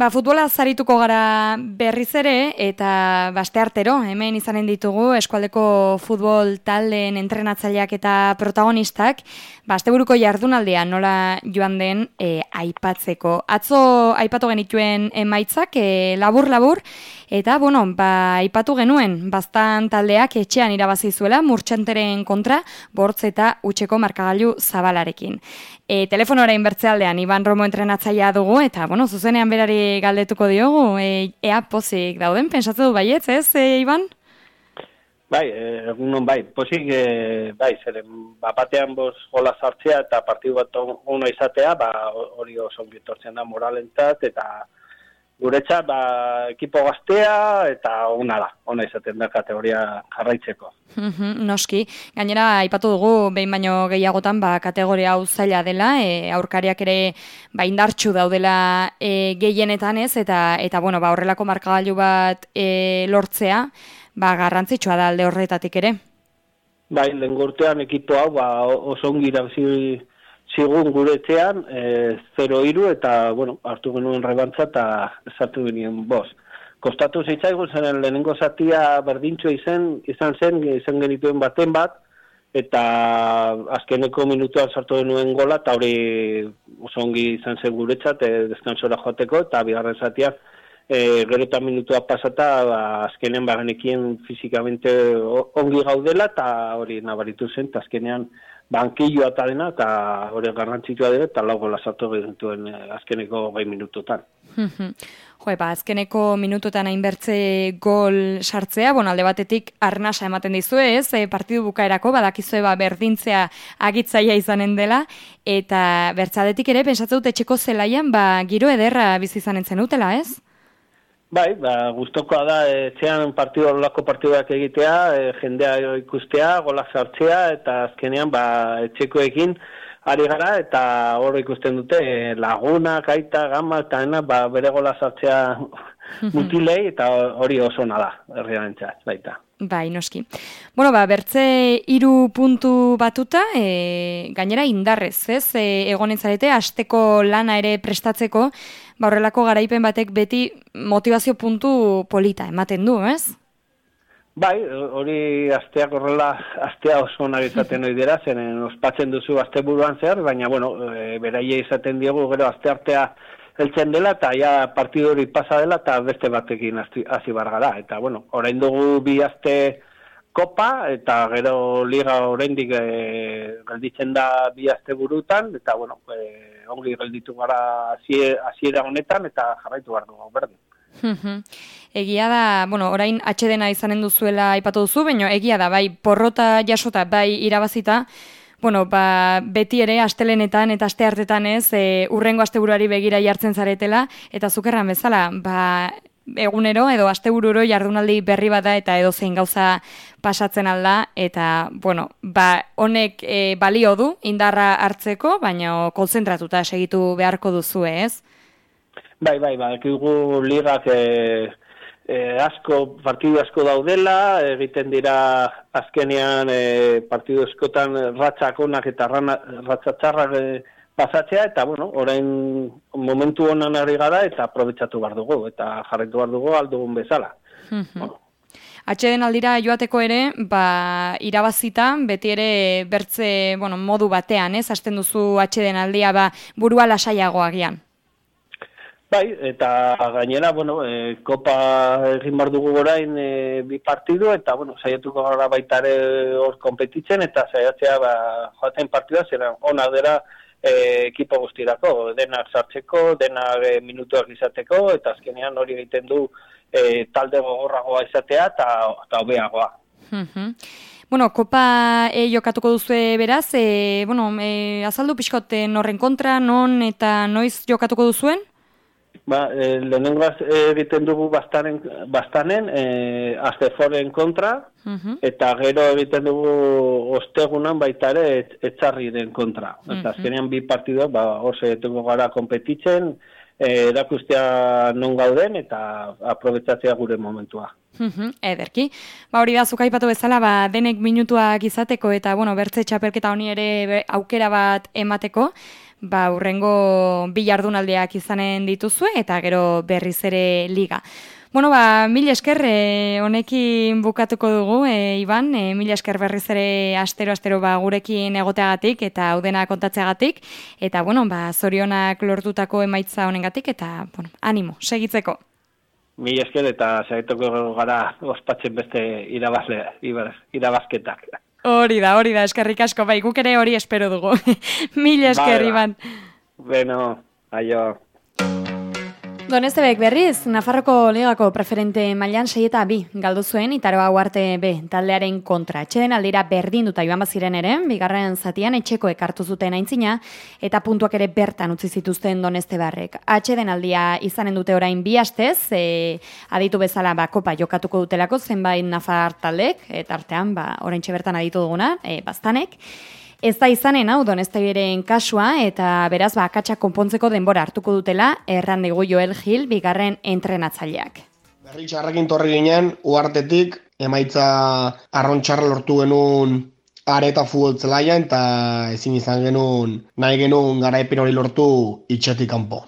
Ba, futbola zarituko gara berriz ere, eta baste artero, hemen izanen ditugu, eskualdeko futbol taldeen entrenatzaileak eta protagonistak, baste buruko jardunaldean nola joan den e, aipatzeko. Atzo aipatu genituen emaitzak, e, labur-labur, eta, bueno, ba, aipatu genuen, bastan taldeak etxean irabazi zuela, murtxanteren kontra, bortz eta utxeko markagailu zabalarekin. E, telefonoaren bertzealdean, Iban Romo entrenatzailea dugu, eta, bueno, zuzenean berari galdetuko diogu, e, ea pozik dauden, pensatzen du baietz, ez, e, Iban? Bai, egun bai, pozik, e, bai, zeren, bapatean boz gola sartzea eta partidu bat ono izatea, ba, hori oso ongitortzen da moralentzat, eta guretzat, ba, ekipo gaztea, eta ona da, ona izaten da kategoria jarraitzeko. Noski, gainera, aipatu dugu, behin baino gehiagotan, ba, kategoria hau zaila dela, e, aurkariak ere, ba, indartxu daudela e, gehienetan ez, eta, eta bueno, ba, horrelako markagailu bat e, lortzea, ba, garrantzitsua da alde horretatik ere. Bai, lehen gortean ekipo hau, ba, oso ongi zigun gure etxean, e, 0 iru, eta, bueno, hartu genuen rebantza eta esatu genuen boz. Kostatu zitzaigun zen lehenengo zatia berdintxo izen, izan zen, izan genituen baten bat, eta azkeneko minutuan sartu genuen gola, eta hori oso ongi izan zen guretzat, e, deskansora joateko, eta bigarren zatia, e, gero eta minutua pasata, ba, azkenean bagenekien fizikamente ongi gaudela, eta hori nabaritu zen, eta azkenean, bankillo eta dena, eta hori garrantzitsua dira, eta lau gola sartu gehentuen eh, azkeneko gai minututan. jo, ba, azkeneko minututan hainbertze gol sartzea, bon, alde batetik arnasa ematen dizu ez, e, partidu bukaerako, badakizue ba, berdintzea agitzaia izanen dela, eta bertzadetik ere, pensatzen dut etxeko zelaian, ba, giro ederra bizi izanen zen utela, ez? Bai, ba, guztokoa da, etxean partidu olako partiduak egitea, e, jendea ikustea, gola sartzea, eta azkenean, ba, etxekoekin ari gara, eta hor ikusten dute, e, laguna, kaita, gama, eta ena, ba, bere gola sartzea mutilei, eta hori oso nada, herriaren baita. Bai, noski. Bueno, ba, bertze iru puntu batuta, e, gainera indarrez, ez? E, egonetzarete, asteko lana ere prestatzeko, ba, horrelako garaipen batek beti motivazio puntu polita ematen du, ez? Bai, hori asteak horrela, astea oso nahi izaten hori dira, zen ospatzen duzu aste buruan zehar, baina, bueno, e, beraia izaten diegu, gero aste artea heltzen dela, eta ja partidu hori pasa dela, eta beste batekin hasi bargara. Eta, bueno, orain dugu bi aste kopa, eta gero liga oraindik e, gelditzen da bi aste burutan, eta, bueno, e, ongi gelditu gara hasiera honetan eta jarraitu behar dugu berdin. egia da, bueno, orain atxedena izanen duzuela aipatu duzu, baina egia da, bai porrota jasota, bai irabazita, bueno, ba, beti ere astelenetan eta aste hartetan ez, e, urrengo asteburuari begira jartzen zaretela, eta zukerran bezala, ba, egunero edo astebururo jardunaldi berri bada eta edo zein gauza pasatzen alda eta bueno, ba, honek e, balio du indarra hartzeko, baina konzentratuta segitu beharko duzu, ez? Bai, bai, bai, ekigu ligak e, e, asko, partidu asko daudela, egiten dira azkenean e, partidu eskotan ratxak onak eta ratxatxarrak e, pasatzea, eta, bueno, orain momentu honan ari gara, eta aprobetsatu behar dugu, eta jarretu behar dugu aldugun bezala. bueno. Atxeden aldira joateko ere, ba, irabazita, beti ere bertze bueno, modu batean, ez? Asten duzu atxeden aldia ba, burua lasaiagoagian. Bai, eta gainera, bueno, e, kopa egin bar dugu gorain e, bi partidu, eta, bueno, saiatuko gara baita ere hor kompetitzen, eta saiatzea, ba, joaten partidua, zera, onak dira, e, ekipo guztirako, denak sartzeko, denak e, minutuak izateko, eta azkenean hori egiten du e, talde gogorragoa izatea eta hobeagoa. Bueno, kopa e, jokatuko duzu beraz, e, bueno, e, azaldu pixkoten horren kontra, non eta noiz jokatuko duzuen? Ba, e, lehenengoaz egiten dugu bastanen, bastanen e, azteforen kontra, eta gero egiten dugu ostegunan baita ere etxarri den kontra. Eta azkenean bi partidua, ba, oso etuko gara kompetitzen, e, erakustea non gauden eta aprobetsatzea gure momentua. Ederki. Ba hori da zuka aipatu bezala, ba denek minutuak izateko eta bueno, bertze txapelketa honi ere aukera bat emateko, ba, urrengo bilardunaldeak izanen dituzue, eta gero berriz ere liga. Bueno, ba, mil esker e, honekin bukatuko dugu, e, Iban, e, mil esker berriz ere astero-astero ba, gurekin egoteagatik eta haudena kontatzeagatik, eta, bueno, ba, zorionak lortutako emaitza honengatik, eta, bueno, animo, segitzeko. Mil esker eta segituko gara ospatzen beste irabazle, irabazketak. Hori da, hori da, eskerrik asko, bai, guk ere hori espero dugu. mil esker, Iban. Bueno, aio. Donestebek berriz, Nafarroko ligako preferente mailan sei eta bi galdu zuen itaroa uarte B taldearen kontra. Etxeden aldira berdin duta joan baziren ere, bigarren zatian etxeko ekartu zuten aintzina eta puntuak ere bertan utzi zituzten Donestebarrek. Atxeden aldia izanen dute orain bi astez, e, aditu bezala ba, kopa jokatuko dutelako zenbait Nafar taldek, eta artean ba, orain bertan aditu duguna, e, bastanek. Ez da izanen hau donestairen kasua eta beraz ba akatsa konpontzeko denbora hartuko dutela erran digu Joel Gil bigarren entrenatzaileak. Berri txarrekin torri ginen uartetik emaitza arrontxarra lortu genuen areta futbol zelaia eta ezin izan genuen nahi genuen garaipen hori lortu itxetik kanpo.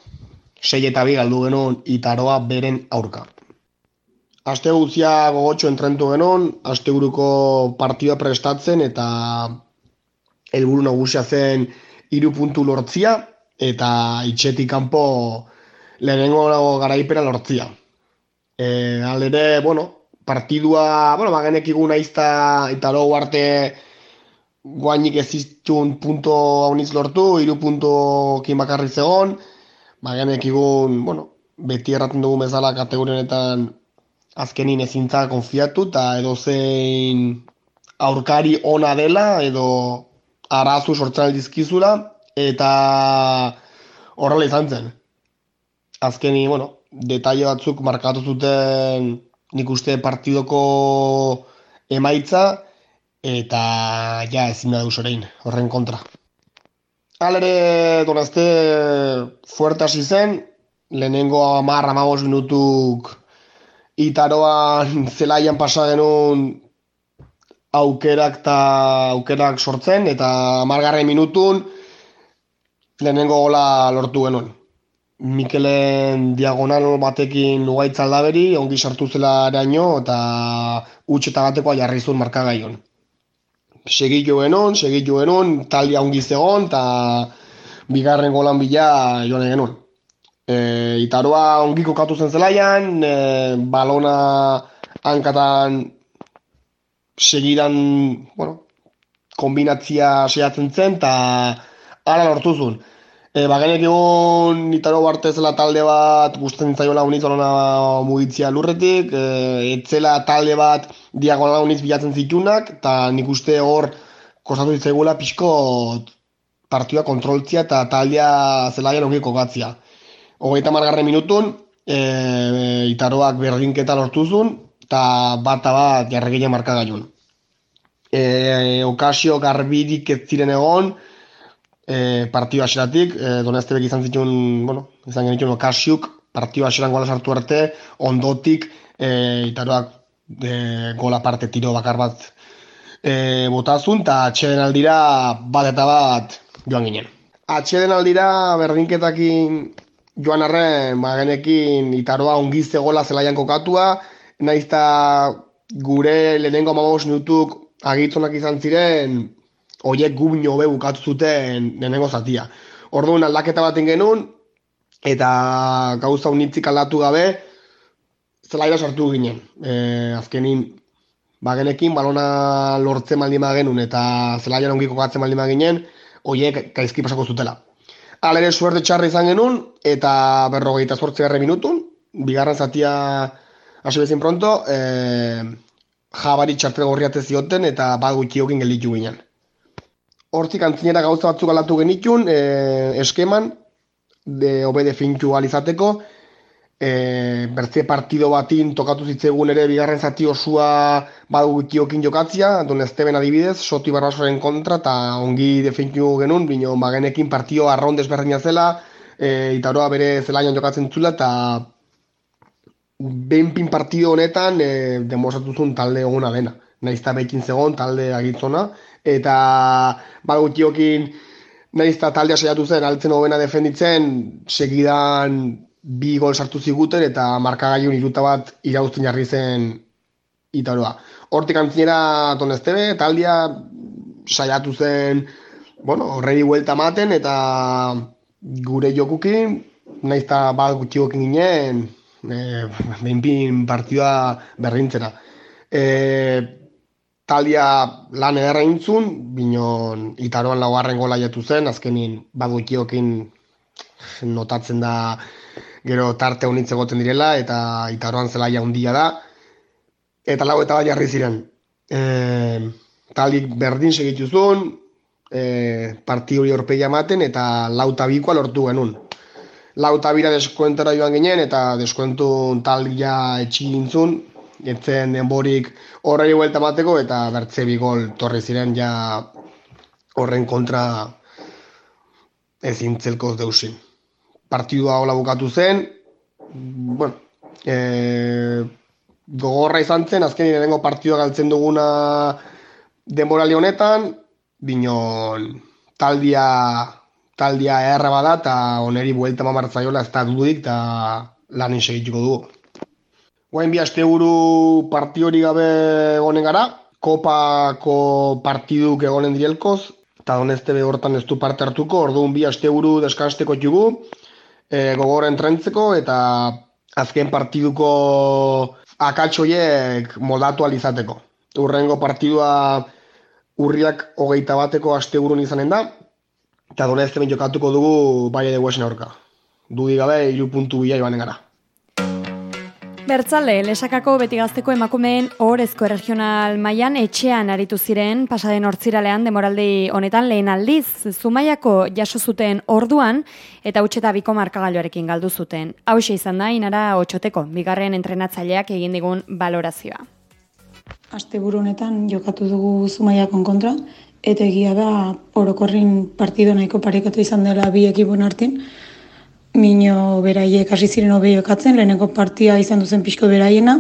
Sei eta bi galdu genuen itaroa beren aurka. Aste guzia gogotxo entrentu genuen, aste partioa prestatzen eta helburu nagusia zen hiru puntu lortzia eta itxetik kanpo lehenengo garaipera lortzia. E, alere, bueno, partidua, bueno, bagenek igun aizta eta lo arte guainik ez iztun punto hauniz lortu, iru punto kin bakarri zegon, bagenek igun, bueno, beti erraten dugu bezala kategorienetan azkenin ezintza konfiatu eta edo zein aurkari ona dela edo arazu sortzen aldizkizula, eta horrela izan zen. Azkeni, bueno, detaile batzuk markatu zuten nik uste partidoko emaitza, eta ja ezin da sorein, horren kontra. Alere, donazte, fuerte hasi zen, lehenengo amar, amagos minutuk itaroan zelaian pasa genuen aukerak eta aukerak sortzen eta margarren minutun lehenengo gola lortu genuen. Mikelen diagonal batekin lugaitz aldaberi, ongi sartu zela eraino eta utxe eta batekoa jarri zuen markagaion. Segitu genuen, segitu genuen, talia ongi zegoen eta bigarren golan bila joan genuen. E, itaroa ongi kokatu zen zelaian, e, balona hankatan segidan, bueno, kombinatzia sehatzen zen, eta ara lortu zuen. E, bagenek egon nitaro barte zela talde bat guztetzen zaiola uniz mugitzia lurretik, e, etzela talde bat diagonala uniz bilatzen zitunak, eta nik uste hor kostatu ditzegula pixko partioa kontroltzia eta taldea zelaian ongiko gatzia. Hogeita margarren minutun, e, itaroak berdinketa lortu zuen, eta bat bat jarregile marka gaiun. E, okasio garbirik ez ziren egon, e, partio aseratik, e, donaztebek izan zituen, bueno, izan genituen okasiuk, partio aseran gola sartu arte, ondotik, e, itaroak e, gola parte tiro bakar bat e, botazun, eta atxeden aldira bat eta bat joan ginen. Atxeden aldira berdinketakin joan arren, magenekin itaroa ongiz gola zelaian kokatua, naizta gure lehenengo amabos minutuk agitzonak izan ziren oiek gubin hobe bukatu zuten lehenengo zatia. Orduan aldaketa baten genuen eta gauza unitzik aldatu gabe zelaira sartu ginen. E, azkenin bagenekin balona lortzen maldima genuen eta zelaira ongiko gatzen maldima ginen oiek gaizki pasako zutela. Alere suerte txarra izan genuen eta berrogeita zortze minutun, bigarren zatia hasi bezin pronto, e, jabari txartel gorriate zioten eta bat gutxiokin gelditu ginen. Hortzik antzinera gauza batzuk alatu genitun, e, eskeman, de obede fintu alizateko, e, bertze partido batin tokatu zitzegun ere bigarren zati osua bat gutxiokin jokatzia, don Esteban adibidez, soti barrasoren kontra, eta ongi defintu genuen, bino bagenekin partio arraun desberdina zela, e, itaroa bere zelaian jokatzen zula, eta behin partido honetan e, demostratu talde eguna dena. Naizta bekin zegoen talde agitzona. Eta bat gutiokin Naiz eta taldea saiatu zen, altzen hobena defenditzen, segidan bi gol sartu ziguten eta markagaiun iruta bat irauzten jarri zen itaroa. Hortik antzinera toneztebe, taldea saiatu zen, bueno, horrei buelta maten eta gure jokukin, naiz eta bat gutxiokin ginen, e, behinpin partidua berrintzera. E, taldia lan ederra intzun, binon itaroan laugarren gola jatu zen, azkenin badukiokin notatzen da gero tarte honitze goten direla, eta itaroan zelaia handia da, eta lau eta bat jarri ziren. E, taldi berdin segitu zuen, e, parti hori horpeia ematen, eta lau eta bikoa lortu genuen. Lau eta bira deskuentara joan ginen, eta deskuentu taldia etxigintzun, etzen denborik horrei huelta mateko eta bertze bi gol torri ziren ja horren kontra ezin tzelkoz deusin. Partidua hola bukatu zen, bueno, e, gogorra izan zen, azken nirengo partidua galtzen duguna denborali honetan, binon taldia taldia erra bada eta oneri buelta mamartzaiola ez da dudik eta lan segituko dugu. Guain bi aste buru parti hori gabe egonen gara, kopako partiduk egonen direlkoz, eta donezte hortan ez du parte hartuko, orduan bi aste buru deskansteko txugu, e, gogoren trentzeko, eta azken partiduko akatsoiek moldatu alizateko. Urrengo partidua urriak hogeita bateko aste burun izanen da, eta donezte jokatuko dugu bai edo guesen aurka. Dudi gabe, iru puntu bila ibanen gara. Bertzale, lesakako beti gazteko emakumeen horrezko regional mailan etxean aritu ziren, pasaden hortziralean demoraldi honetan lehen aldiz, zumaiako jaso zuten orduan, eta utxeta biko markagailoarekin galdu zuten. Hau izan da, inara otxoteko, bigarren entrenatzaileak egin digun valorazioa. Aste honetan jokatu dugu zumaiakon kontra, eta egia da orokorrin partido nahiko parekatu izan dela bi ekibun hartin, Mino beraiek hasi ziren hobe jokatzen, lehenengo partia izan duzen pixko beraiena,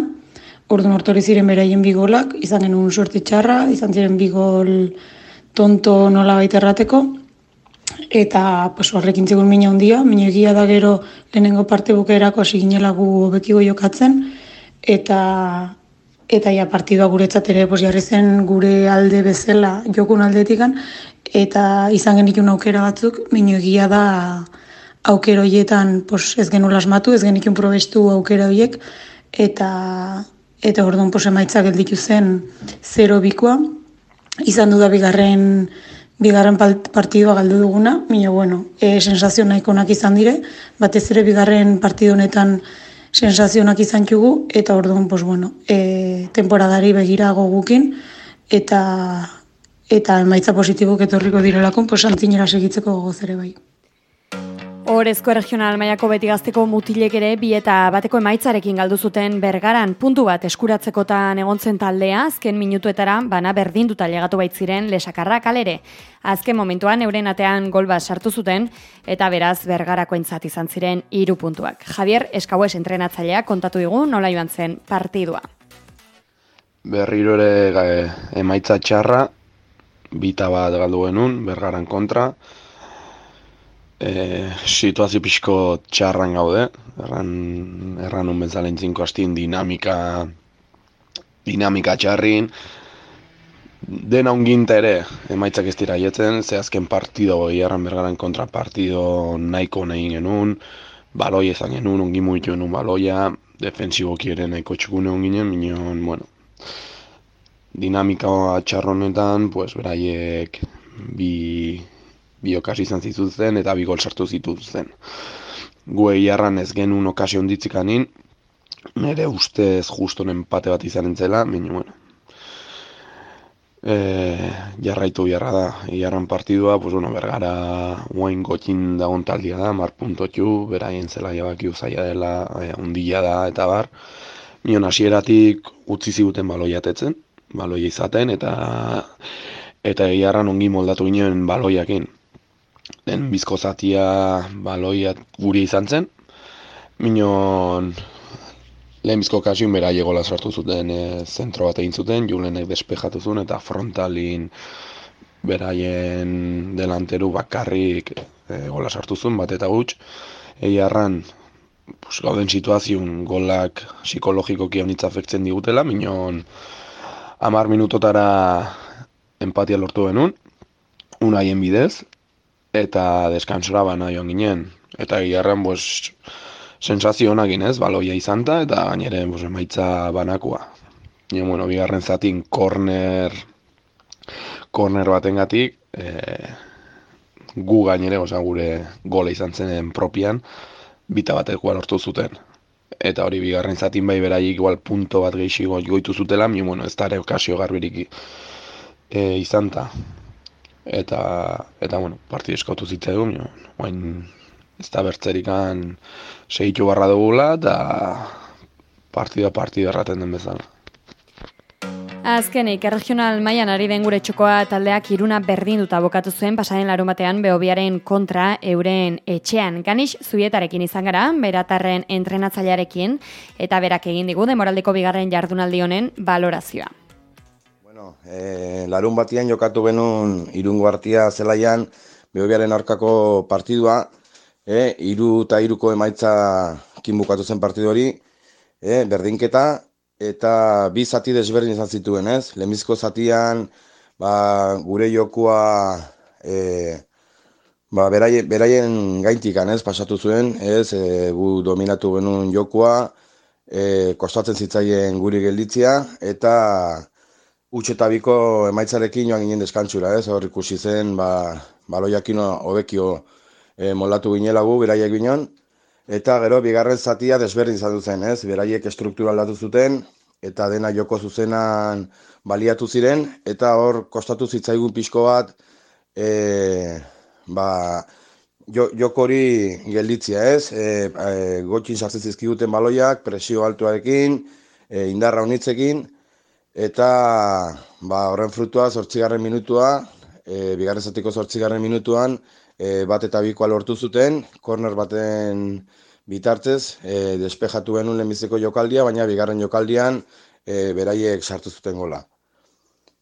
orduan hortori ziren beraien bigolak, izan genuen suerte txarra, izan ziren bigol tonto nola baita errateko, eta pues, horrekin zegoen mina handia, mina egia da gero lehenengo parte bukaerako hasi ginela gu hobekigo jokatzen, eta eta ja partidua guretzat ere pues, jarri zen gure alde bezala jokun aldetikan, eta izan genitun aukera batzuk, mina egia da aukero hoietan pos, ez genu lasmatu, ez genikun probestu aukera horiek, eta eta orduan pos, emaitza gelditu zen 0 bikoa. Izan du da bigarren, bigarren partidua galdu duguna, mino bueno, e, sensazio nahikonak izan dire, batez ere bigarren partidu honetan sensazionak izan txugu, eta orduan, pos, bueno, e, temporadari begira gogukin, eta eta emaitza positibok etorriko direlakon, pos, antzinera segitzeko gogoz ere bai. Horezko regional mailako beti gazteko mutilek ere bi eta bateko emaitzarekin galdu zuten bergaran puntu bat eskuratzekotan egontzen taldea azken minutuetara bana berdinduta legatu baitziren lesakarra kalere. Azken momentuan euren atean gol bat sartu zuten eta beraz bergarako entzat izan ziren hiru puntuak. Javier Eskaues entrenatzailea kontatu digu nola joan zen partidua. Berriro ere emaitza txarra, bita bat galdu genuen, bergaran kontra, e, situazio pixko txarran gaude, erran, erran un bezalen zinko hastin dinamika, dinamika txarrin, dena unginta ere, emaitzak ez dira jetzen, ze azken partido goi erran bergaran kontra partido nahiko nahi genuen, baloi ezan genuen, ongi muitu genuen baloia, defensiboki ere nahiko txukune onginen, minon, bueno, dinamika txarronetan, pues, beraiek bi, bi okasi izan zituzten eta bi gol sartu zituzten. Gue jarran ez genuen okasi onditzik anin, nire ustez justonen pate bat izan entzela, baina, bueno, e, jarraitu jarra da, jarran partidua, pues, bueno, bergara guain gotxin dagoen taldia da, mar puntotxu, beraien zela jabaki uzaila dela, e, undila da, eta bar, mion hasieratik utzi ziguten baloiatetzen, baloia izaten, eta eta jarran ongi moldatu ginen baloiakin den bizko zatia baloia guri izan zen. Minon lehen bizko kasioen bera sartu zuten e, zentro bat egin zuten, julenek despejatu zuen eta frontalin beraien delanteru bakarrik e, gola sartu zuen, bat eta gutx. Egi arran, pues, gauden situazioen golak psikologikoki honitza afektzen digutela, minon amar minutotara empatia lortu benun, unaien bidez, eta deskansora bana joan ginen. Eta egi arran, pues, sensazio honak ginez, baloia izan eta gainere pues, emaitza banakua. Nien, bueno, bigarren zatin korner, korner baten gatik, e, gu gainere, oza, gure gole izan zen propian, bita batek lortu zuten. Eta hori bigarren zatin bai beraiek igual punto bat geixi goitu zutela, mi bueno, ez da ere okasio garbirik e, izan ta. Eta, eta bueno, partid eskautu zitzaigun, oain ez da bertzerikan segitu barra dugula, eta partida partida erraten den bezala. Azkenik, regional mailan ari den gure txokoa taldeak iruna berdin duta bokatu zuen pasaren larun batean behobiaren kontra euren etxean. Ganix, zuietarekin izan gara, beratarren entrenatzailearekin, eta berak egin digu demoraldeko bigarren jardunaldi honen valorazioa. Bueno, e, larun batean jokatu benun irungo hartia zelaian behobiaren aurkako partidua, e, iru eta iruko emaitza kinbukatu zen partidu hori, e, berdinketa, eta bi zati desberdin izan zituen, ez? Lemizko zatian, ba, gure jokua e, ba, beraien, beraien gaintikan, ez? Pasatu zuen, ez? E, gu dominatu genuen jokua, e, kostatzen zitzaien guri gelditzia, eta utxe eta biko emaitzarekin joan ginen deskantzura, ez? Hor ikusi zen, ba, baloiakino hobekio e, molatu ginela gu, beraiek ginen, Eta gero, bigarren zatia desberdin izan zen, ez? Beraiek struktura aldatu zuten, eta dena joko zuzenan baliatu ziren, eta hor kostatu zitzaigun pixko bat, e, ba, jo, jokori gelditzia, ez? E, e, gotxin sartzen zizkiguten baloiak, presio altuarekin, e, indarra honitzekin, eta ba, horren frutua, zortzigarren minutua, e, bigarren zatiko zortzigarren minutuan, e, bat eta bikoa lortu zuten, korner baten bitartez, e, despejatu benun lehenbiziko jokaldia, baina bigarren jokaldian e, beraiek sartu zuten gola.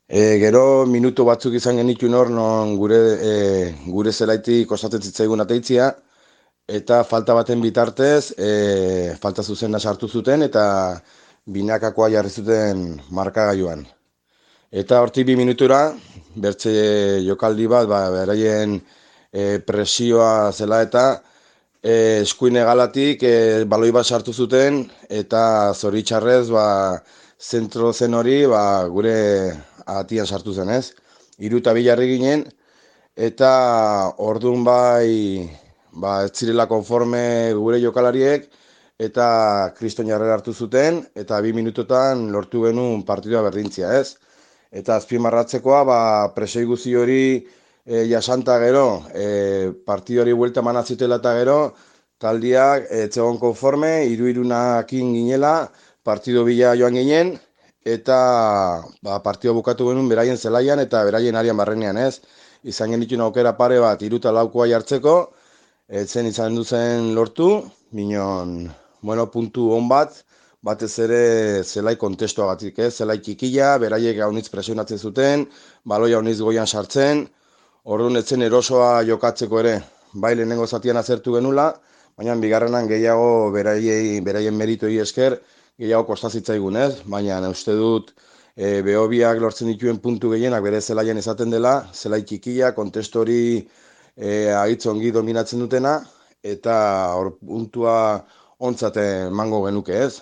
E, gero minutu batzuk izan genitu nor, non gure, e, gure zelaiti kostatzen zitzaigun ateitzia, eta falta baten bitartez, e, falta zuzena sartu zuten, eta binakakoa jarri zuten markagailuan. Eta hortik bi minutura, bertze jokaldi bat, ba, beraien e, presioa zela eta e, eskuine galatik e, baloi bat sartu zuten eta zoritxarrez ba, zentro zen hori ba, gure atian sartu zen ez. Iru eta bilarri ginen eta ordun bai ba, ez zirela konforme gure jokalariek eta kriston jarrera hartu zuten eta bi minutotan lortu genuen partidua berdintzia ez. Eta azpimarratzekoa ba, presei guzi hori e, jasanta gero, e, partidu hori buelta manazitela eta gero, taldiak etzegon konforme, iru irunakin ginela, partidu bila joan ginen, eta ba, partidu bukatu genuen beraien zelaian eta beraien arian barrenean ez. Izan genituen aukera pare bat iruta laukoa jartzeko, etzen izan duzen lortu, minon, bueno, puntu on bat, batez ere zelai kontestua batik, ez? Zelai kikila, beraiek haunitz presionatzen zuten, baloia haunitz goian sartzen, Orduan etzen erosoa jokatzeko ere, bai lehenengo zatian azertu genula, baina bigarrenan gehiago beraiei, beraien meritoi esker, gehiago kostazitzaigun ez, baina uste dut e, behobiak lortzen dituen puntu gehienak bere zelaian esaten dela, zelai txikia, kontestori e, ongi dominatzen dutena, eta hor puntua ontzate mango genuke ez.